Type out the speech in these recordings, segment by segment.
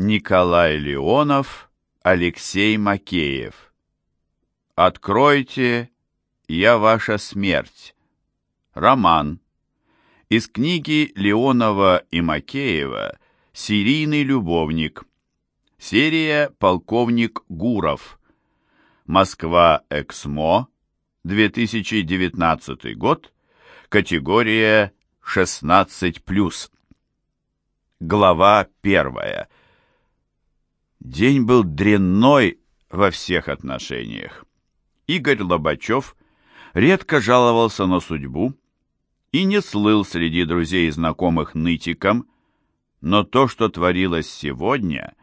Николай Леонов, Алексей Макеев. Откройте, я ваша смерть. Роман. Из книги Леонова и Макеева «Серийный любовник». Серия «Полковник Гуров». Москва, Эксмо, 2019 год. Категория 16+. Глава первая. День был дрянной во всех отношениях. Игорь Лобачев редко жаловался на судьбу и не слыл среди друзей и знакомых нытиком, но то, что творилось сегодня,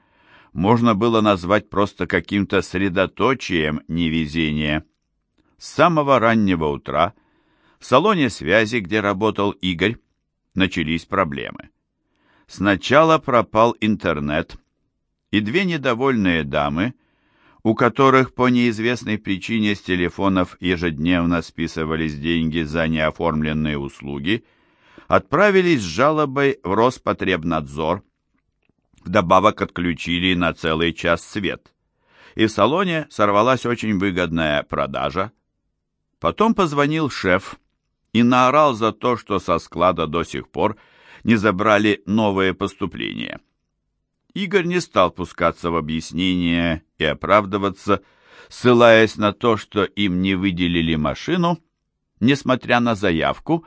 можно было назвать просто каким-то средоточием невезения. С самого раннего утра в салоне связи, где работал Игорь, начались проблемы. Сначала пропал интернет – и две недовольные дамы, у которых по неизвестной причине с телефонов ежедневно списывались деньги за неоформленные услуги, отправились с жалобой в Роспотребнадзор. Вдобавок отключили на целый час свет. И в салоне сорвалась очень выгодная продажа. Потом позвонил шеф и наорал за то, что со склада до сих пор не забрали новые поступления. Игорь не стал пускаться в объяснения и оправдываться, ссылаясь на то, что им не выделили машину, несмотря на заявку,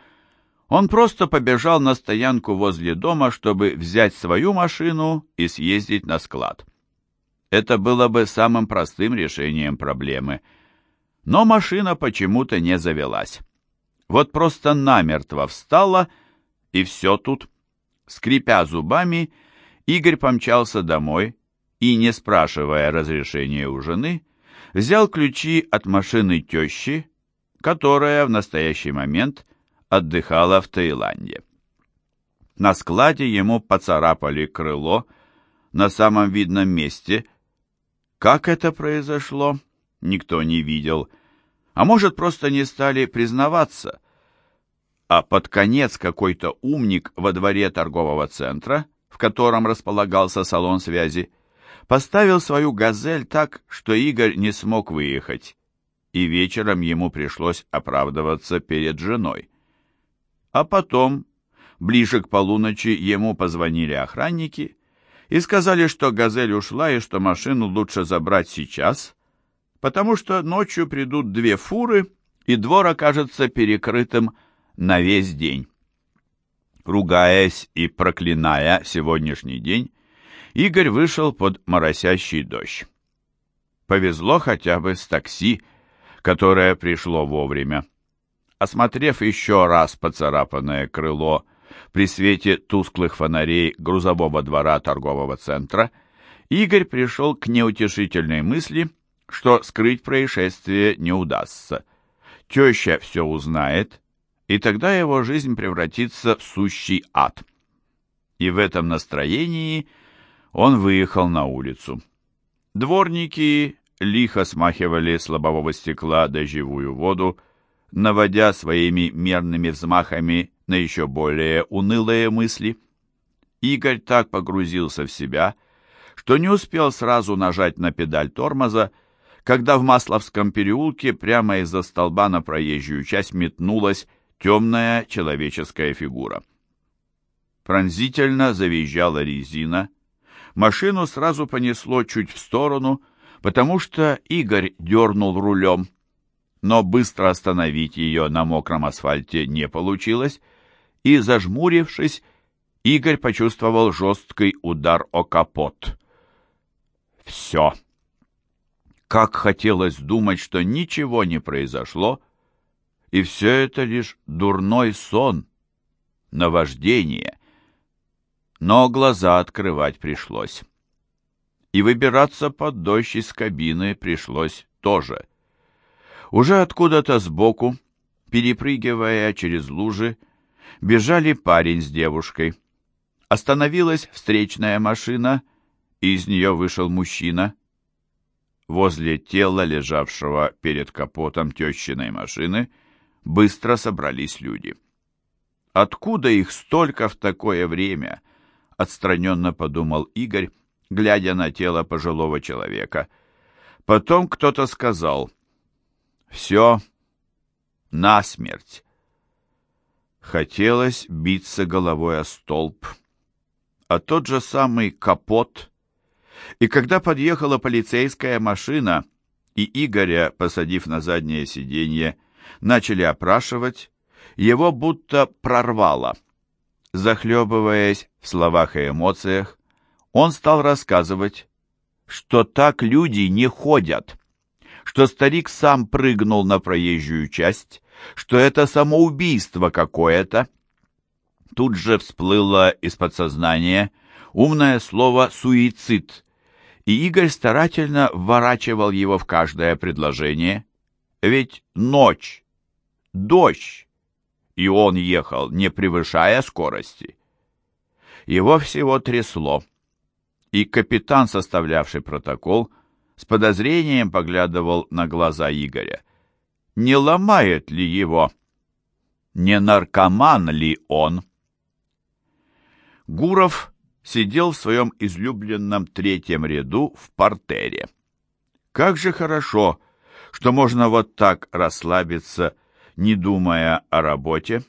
он просто побежал на стоянку возле дома, чтобы взять свою машину и съездить на склад. Это было бы самым простым решением проблемы. Но машина почему-то не завелась. Вот просто намертво встала, и все тут. Скрипя зубами, Игорь помчался домой и, не спрашивая разрешения у жены, взял ключи от машины тещи, которая в настоящий момент отдыхала в Таиланде. На складе ему поцарапали крыло на самом видном месте. Как это произошло, никто не видел. А может, просто не стали признаваться. А под конец какой-то умник во дворе торгового центра – в котором располагался салон связи, поставил свою «Газель» так, что Игорь не смог выехать, и вечером ему пришлось оправдываться перед женой. А потом, ближе к полуночи, ему позвонили охранники и сказали, что «Газель» ушла и что машину лучше забрать сейчас, потому что ночью придут две фуры, и двор окажется перекрытым на весь день. Ругаясь и проклиная сегодняшний день, Игорь вышел под моросящий дождь. Повезло хотя бы с такси, которое пришло вовремя. Осмотрев еще раз поцарапанное крыло при свете тусклых фонарей грузового двора торгового центра, Игорь пришел к неутешительной мысли, что скрыть происшествие не удастся. Теща все узнает, и тогда его жизнь превратится в сущий ад. И в этом настроении он выехал на улицу. Дворники лихо смахивали с лобового стекла дождевую воду, наводя своими мерными взмахами на еще более унылые мысли. Игорь так погрузился в себя, что не успел сразу нажать на педаль тормоза, когда в Масловском переулке прямо из-за столба на проезжую часть метнулась темная человеческая фигура. Пронзительно завизжала резина. Машину сразу понесло чуть в сторону, потому что Игорь дернул рулем. Но быстро остановить ее на мокром асфальте не получилось, и, зажмурившись, Игорь почувствовал жесткий удар о капот. Все. Как хотелось думать, что ничего не произошло, и все это лишь дурной сон, наваждение. Но глаза открывать пришлось. И выбираться под дождь из кабины пришлось тоже. Уже откуда-то сбоку, перепрыгивая через лужи, бежали парень с девушкой. Остановилась встречная машина, и из нее вышел мужчина. Возле тела, лежавшего перед капотом тещиной машины, — быстро собрались люди. «Откуда их столько в такое время?» — отстраненно подумал Игорь глядя на тело пожилого человека. Потом кто-то сказал «Все, насмерть». Хотелось биться головой о столб. А тот же самый капот. И когда подъехала полицейская машина, и Игоря, посадив на заднее сиденье, начали опрашивать, его будто прорвало. Захлебываясь в словах и эмоциях, он стал рассказывать, что так люди не ходят, что старик сам прыгнул на проезжую часть, что это самоубийство какое-то. Тут же всплыло из подсознания умное слово «суицид», и Игорь старательно вворачивал его в каждое предложение. Ведь ночь, дождь, и он ехал, не превышая скорости. Его всего трясло, и капитан, составлявший протокол, с подозрением поглядывал на глаза Игоря не ломает ли его? Не наркоман ли он? Гуров сидел в своем излюбленном третьем ряду в портере. Как же хорошо, что можно вот так расслабиться, не думая о работе.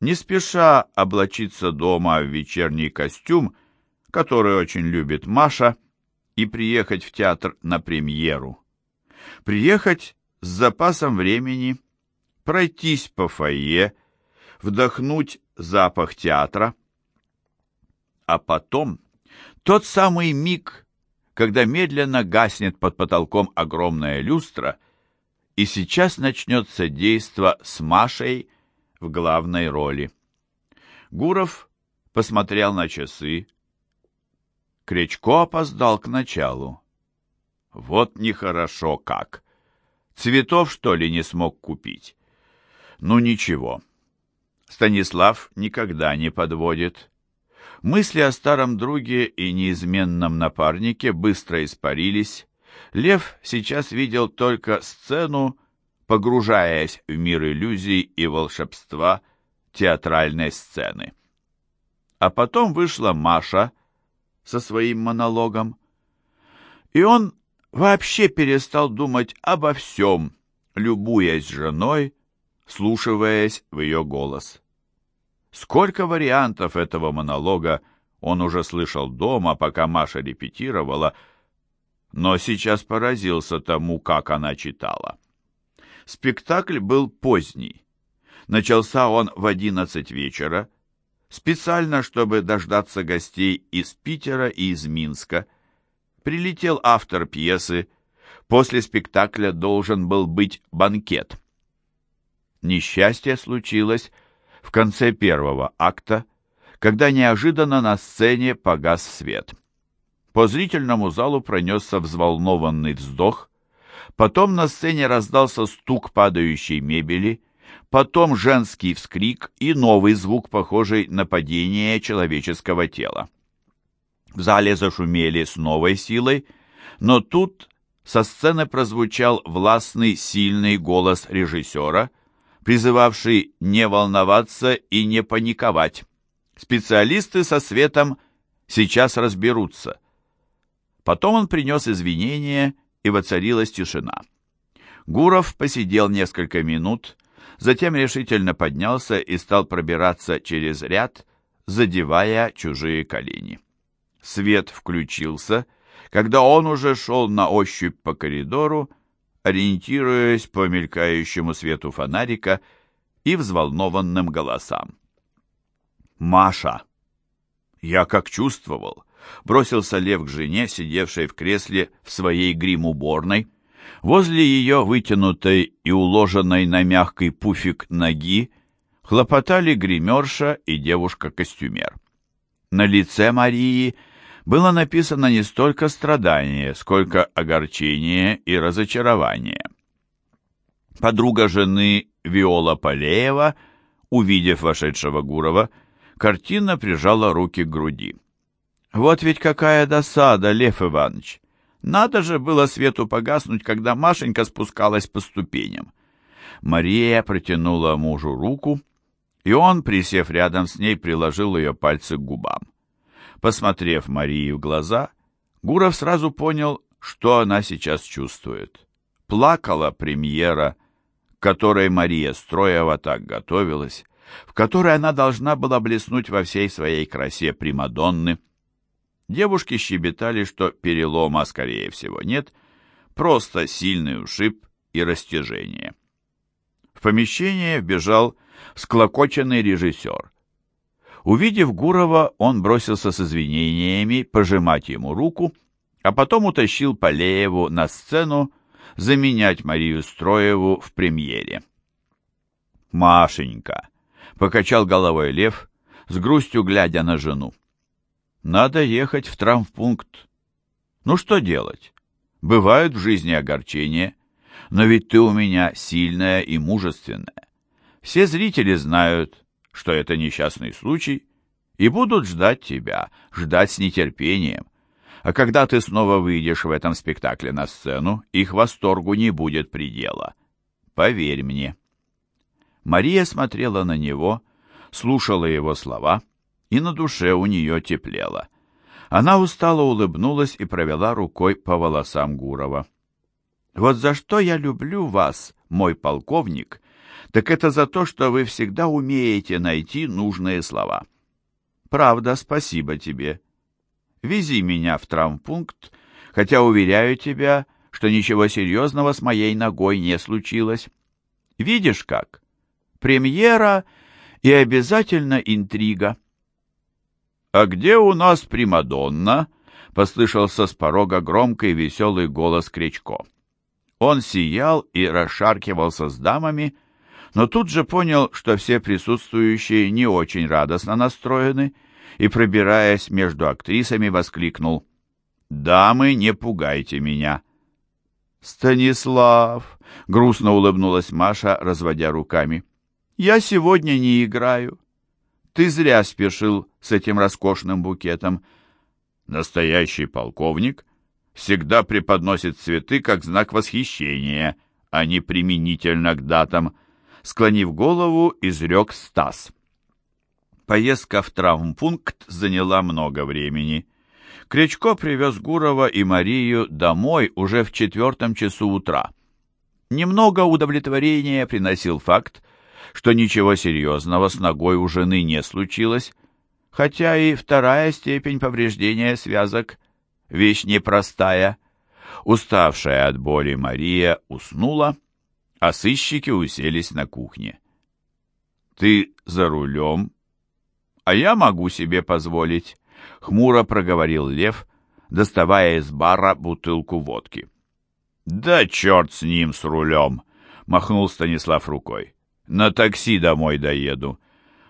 Не спеша облачиться дома в вечерний костюм, который очень любит Маша, и приехать в театр на премьеру. Приехать с запасом времени пройтись по фойе, вдохнуть запах театра. А потом тот самый миг, когда медленно гаснет под потолком огромная люстра, и сейчас начнется действо с Машей в главной роли. Гуров посмотрел на часы. Кречко опоздал к началу. Вот нехорошо как. Цветов, что ли, не смог купить? Ну, ничего. Станислав никогда не подводит. Мысли о старом друге и неизменном напарнике быстро испарились. Лев сейчас видел только сцену, погружаясь в мир иллюзий и волшебства театральной сцены. А потом вышла Маша со своим монологом, и он вообще перестал думать обо всем, любуясь женой, слушаясь в ее голос. Сколько вариантов этого монолога он уже слышал дома, пока Маша репетировала, но сейчас поразился тому, как она читала. Спектакль был поздний. Начался он в одиннадцать вечера, специально, чтобы дождаться гостей из Питера и из Минска – прилетел автор пьесы. После спектакля должен был быть банкет. Несчастье случилось в конце первого акта, когда неожиданно на сцене погас свет. По зрительному залу пронесся взволнованный вздох, потом на сцене раздался стук падающей мебели, потом женский вскрик и новый звук, похожий на падение человеческого тела. В зале зашумели с новой силой, но тут со сцены прозвучал властный, сильный голос режиссера, призывавший не волноваться и не паниковать. Специалисты со светом сейчас разберутся. Потом он принес извинения, и воцарилась тишина. Гуров посидел несколько минут, затем решительно поднялся и стал пробираться через ряд, задевая чужие колени. Свет включился, когда он уже шел на ощупь по коридору, ориентируясь по мелькающему свету фонарика и взволнованным голосам. «Маша!» Я как чувствовал, бросился Лев к жене, сидевшей в кресле в своей грим-уборной. Возле ее вытянутой и уложенной на мягкий пуфик ноги хлопотали гримерша и девушка-костюмер. На лице Марии было написано не столько страдание, сколько огорчение и разочарование. Подруга жены Виола Полеева, увидев вошедшего Гурова, картинно прижала руки к груди. «Вот ведь какая досада, Лев Иванович! Надо же было свету погаснуть, когда Машенька спускалась по ступеням!» Мария протянула мужу руку, и он, присев рядом с ней, приложил ее пальцы к губам. Посмотрев Марии в глаза, Гуров сразу понял, что она сейчас чувствует. Плакала премьера, которой Мария Строева так готовилась, в которой она должна была блеснуть во всей своей красе Примадонны. Девушки щебетали, что перелома, скорее всего, нет, просто сильный ушиб и растяжение. В помещение вбежал склокоченный режиссер. Увидев Гурова, он бросился с извинениями пожимать ему руку, а потом утащил Полееву на сцену заменять Марию Строеву в премьере. «Машенька!» — покачал головой Лев, с грустью глядя на жену. «Надо ехать в травмпункт. Ну что делать? Бывают в жизни огорчения, но ведь ты у меня сильная и мужественная. Все зрители знают, что это несчастный случай, и будут ждать тебя, ждать с нетерпением. А когда ты снова выйдешь в этом спектакле на сцену, их восторгу не будет предела. Поверь мне. Мария смотрела на него, слушала его слова, и на душе у нее теплело. Она устало улыбнулась и провела рукой по волосам Гурова. «Вот за что я люблю вас, мой полковник, так это за то, что вы всегда умеете найти нужные слова. Правда, спасибо тебе. Вези меня в травмпункт, хотя уверяю тебя, что ничего серьезного с моей ногой не случилось. Видишь как? Премьера и обязательно интрига. «А где у нас Примадонна?» — послышался с порога громкий веселый голос Кречко. Он сиял и расшаркивался с дамами, но тут же понял, что все присутствующие не очень радостно настроены, и, пробираясь между актрисами, воскликнул «Дамы, не пугайте меня!» «Станислав!» — грустно улыбнулась Маша, разводя руками. «Я сегодня не играю. Ты зря спешил с этим роскошным букетом. Настоящий полковник всегда преподносит цветы как знак восхищения, а не применительно к датам», — склонив голову, изрек Стас. Поездка в травмпункт заняла много времени. Кречко привез Гурова и Марию домой уже в четвертом часу утра. Немного удовлетворения приносил факт, что ничего серьезного с ногой у жены не случилось, хотя и вторая степень повреждения связок — вещь непростая. Уставшая от боли Мария уснула, а сыщики уселись на кухне. «Ты за рулем?» «А я могу себе позволить», — хмуро проговорил Лев, доставая из бара бутылку водки. «Да черт с ним, с рулем!» — махнул Станислав рукой. «На такси домой доеду,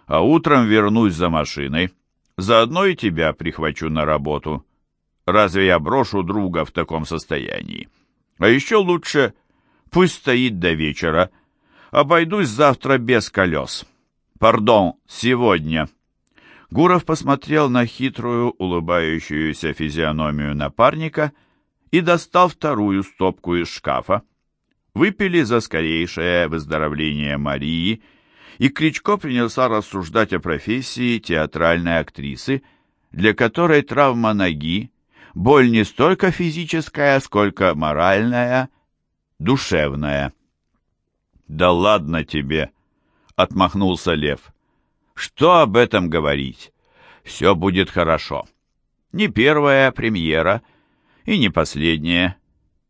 а утром вернусь за машиной. Заодно и тебя прихвачу на работу. Разве я брошу друга в таком состоянии? А еще лучше пусть стоит до вечера. Обойдусь завтра без колес. Пардон, сегодня». Гуров посмотрел на хитрую, улыбающуюся физиономию напарника и достал вторую стопку из шкафа. Выпили за скорейшее выздоровление Марии, и Кричко принялся рассуждать о профессии театральной актрисы, для которой травма ноги, боль не столько физическая, сколько моральная, душевная. «Да ладно тебе!» — отмахнулся Лев. Что об этом говорить? Все будет хорошо. Не первая премьера и не последняя.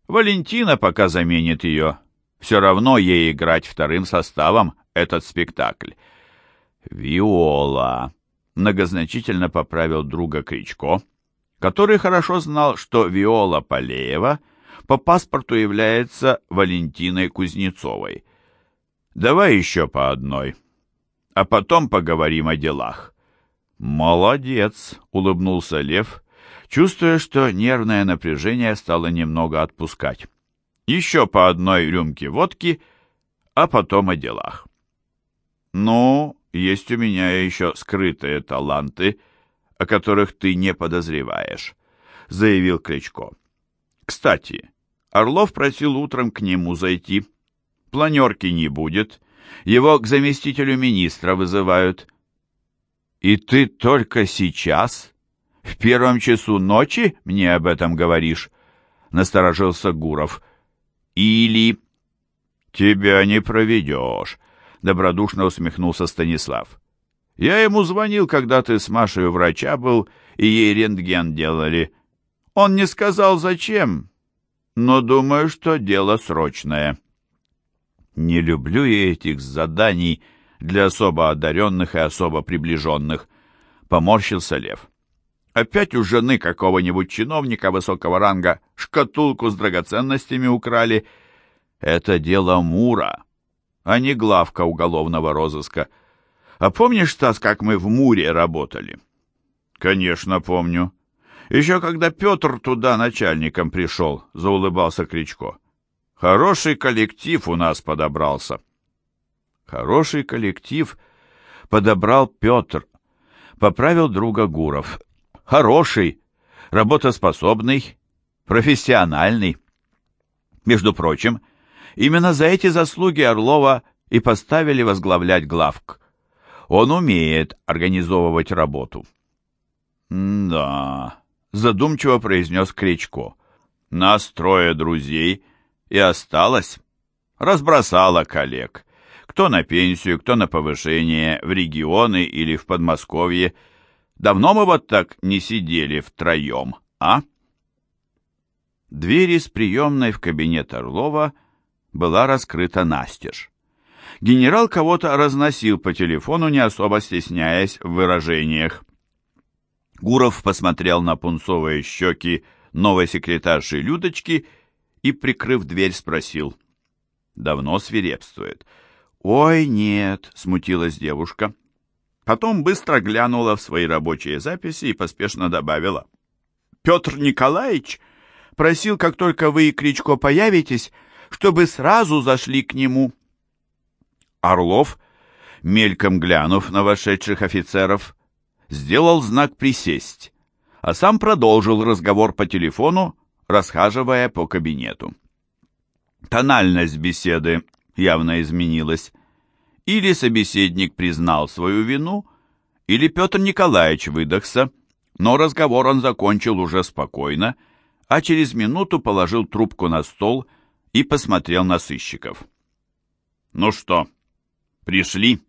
Валентина пока заменит ее. Все равно ей играть вторым составом этот спектакль. «Виола», — многозначительно поправил друга Кричко, который хорошо знал, что Виола Полеева по паспорту является Валентиной Кузнецовой. «Давай еще по одной» а потом поговорим о делах». «Молодец!» — улыбнулся Лев, чувствуя, что нервное напряжение стало немного отпускать. «Еще по одной рюмке водки, а потом о делах». «Ну, есть у меня еще скрытые таланты, о которых ты не подозреваешь», — заявил Кличко. «Кстати, Орлов просил утром к нему зайти. Планерки не будет, его к заместителю министра вызывают. И ты только сейчас, В первом часу ночи мне об этом говоришь?» — насторожился Гуров. «Или...» «Тебя не проведешь», — добродушно усмехнулся Станислав. «Я ему звонил, когда ты с Машей у врача был, и ей рентген делали. Он не сказал, зачем, но думаю, что дело срочное». «Не люблю я этих заданий для особо одаренных и особо приближенных», — поморщился Лев. «Опять у жены какого-нибудь чиновника высокого ранга шкатулку с драгоценностями украли. Это дело Мура, а не главка уголовного розыска. А помнишь, Стас, как мы в Муре работали?» «Конечно, помню. Еще когда Петр туда начальником пришел», — заулыбался Кричко. «Хороший коллектив у нас подобрался». «Хороший коллектив подобрал Петр», — поправил друга Гуров. «Хороший, работоспособный, профессиональный». Между прочим, именно за эти заслуги Орлова и поставили возглавлять главк. Он умеет организовывать работу. «Да», — задумчиво произнес Кричко. «Нас трое друзей, и осталось. Разбросала коллег. Кто на пенсию, кто на повышение, в регионы или в Подмосковье. Давно мы вот так не сидели втроем, а?» Дверь из приемной в кабинет Орлова была раскрыта настежь. Генерал кого-то разносил по телефону, не особо стесняясь в выражениях. Гуров посмотрел на пунцовые щеки новой секретарши Людочки и, прикрыв дверь, спросил. «Давно свирепствует?» «Ой, нет», — смутилась девушка. Потом быстро глянула в свои рабочие записи и поспешно добавила. «Петр Николаевич просил, как только вы и Кричко появитесь, чтобы сразу зашли к нему». Орлов, мельком глянув на вошедших офицеров, сделал знак «присесть», а сам продолжил разговор по телефону, расхаживая по кабинету. Тональность беседы явно изменилась. Или собеседник признал свою вину, или Петр Николаевич выдохся, но разговор он закончил уже спокойно, а через минуту положил трубку на стол и посмотрел на сыщиков. «Ну что, пришли?»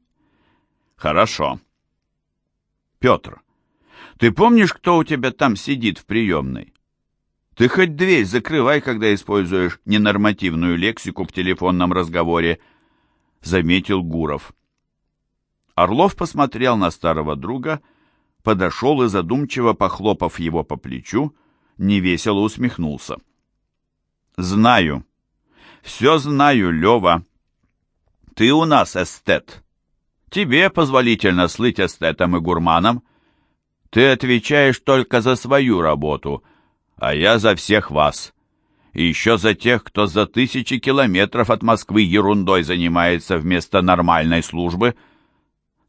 «Хорошо. Петр, ты помнишь, кто у тебя там сидит в приемной? Ты хоть дверь закрывай, когда используешь ненормативную лексику в телефонном разговоре, заметил Гуров. Орлов посмотрел на старого друга, подошел и, задумчиво похлопав его по плечу, невесело усмехнулся. «Знаю. Все знаю, Лева. Ты у нас эстет. Тебе позволительно слыть эстетом и гурманом. Ты отвечаешь только за свою работу, а я за всех вас. И еще за тех, кто за тысячи километров от Москвы ерундой занимается вместо нормальной службы.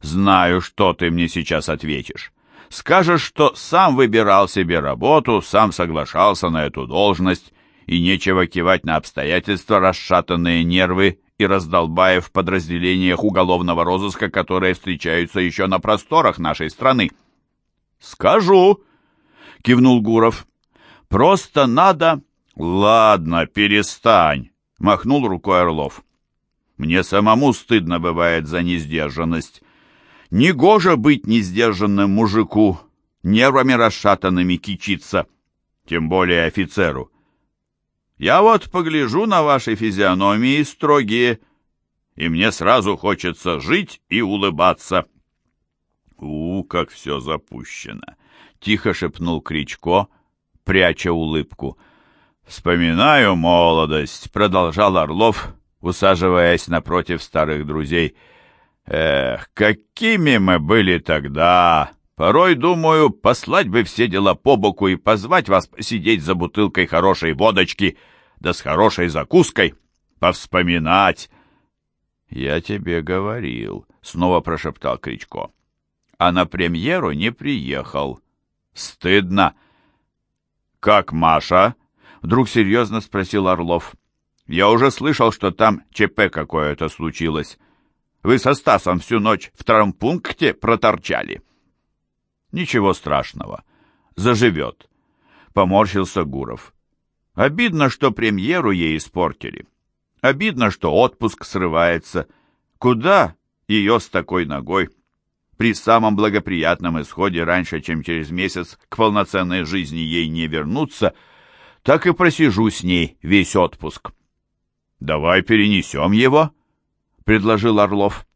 Знаю, что ты мне сейчас ответишь. Скажешь, что сам выбирал себе работу, сам соглашался на эту должность, и нечего кивать на обстоятельства, расшатанные нервы и раздолбая в подразделениях уголовного розыска, которые встречаются еще на просторах нашей страны. «Скажу», — кивнул Гуров. «Просто надо...» «Ладно, перестань», — махнул рукой Орлов. «Мне самому стыдно бывает за несдержанность. Негоже быть несдержанным мужику, нервами расшатанными кичиться, тем более офицеру. Я вот погляжу на ваши физиономии строгие, и мне сразу хочется жить и улыбаться. У, как все запущено! Тихо шепнул Кричко, пряча улыбку. Вспоминаю молодость, продолжал Орлов, усаживаясь напротив старых друзей. Эх, какими мы были тогда! Порой думаю, послать бы все дела по боку и позвать вас посидеть за бутылкой хорошей водочки, да с хорошей закуской, повспоминать. Я тебе говорил, снова прошептал Кричко. А на премьеру не приехал. Стыдно. Как Маша? Вдруг серьезно спросил Орлов. Я уже слышал, что там ЧП какое-то случилось. Вы со Стасом всю ночь в травмпункте проторчали. Ничего страшного. заживет. Поморщился Гуров. Обидно, что премьеру ей испортили. Обидно, что отпуск срывается. Куда ее с такой ногой? При самом благоприятном исходе раньше, чем через месяц к полноценной жизни ей не вернуться, так и просижу с ней весь отпуск. «Давай перенесем его», — предложил Орлов.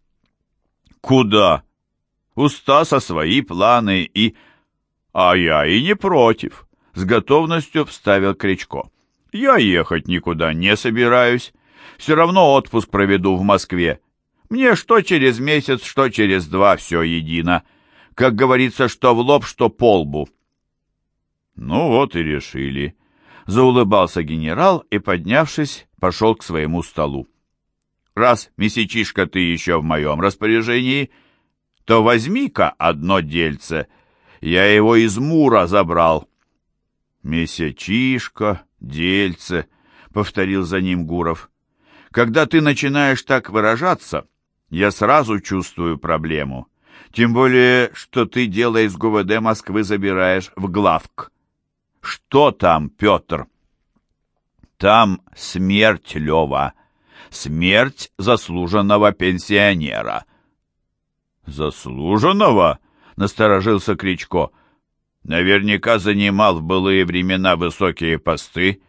«Куда?» «У Стаса свои планы и...» «А я и не против», — с готовностью вставил Кричко. «Я ехать никуда не собираюсь. Все равно отпуск проведу в Москве. Мне что через месяц, что через два, все едино. Как говорится, что в лоб, что по лбу». «Ну вот и решили», — заулыбался генерал и, поднявшись, пошел к своему столу. «Раз, месячишка, ты еще в моем распоряжении, то возьми-ка одно дельце. Я его из Мура забрал». «Месячишка, дельце», — повторил за ним Гуров. «Когда ты начинаешь так выражаться, я сразу чувствую проблему. Тем более, что ты дело из ГУВД Москвы забираешь в главк. Что там, Петр?» «Там смерть, Лева. Смерть заслуженного пенсионера». «Заслуженного?» — насторожился Кричко. «Наверняка занимал в былые времена высокие посты,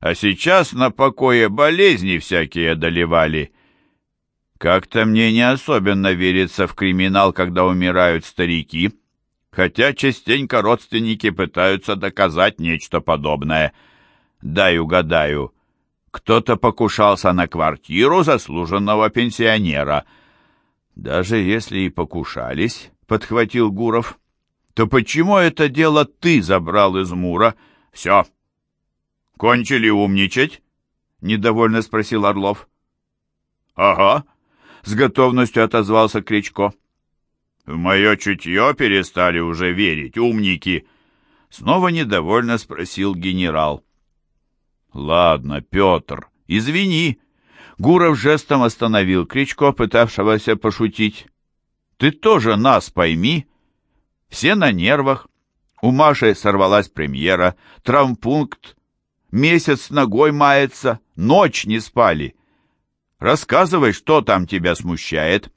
а сейчас на покое болезни всякие одолевали. Как-то мне не особенно верится в криминал, когда умирают старики, хотя частенько родственники пытаются доказать нечто подобное. Дай угадаю, кто-то покушался на квартиру заслуженного пенсионера». «Даже если и покушались», — подхватил Гуров, — «то почему это дело ты забрал из Мура?» «Все. Кончили умничать?» — недовольно спросил Орлов. «Ага», — с готовностью отозвался Кричко. «В мое чутье перестали уже верить, умники!» Снова недовольно спросил генерал. «Ладно, Петр, извини», Гуров жестом остановил Кричко, пытавшегося пошутить. «Ты тоже нас пойми. Все на нервах. У Маши сорвалась премьера, травмпункт. Месяц ногой мается, ночь не спали. Рассказывай, что там тебя смущает».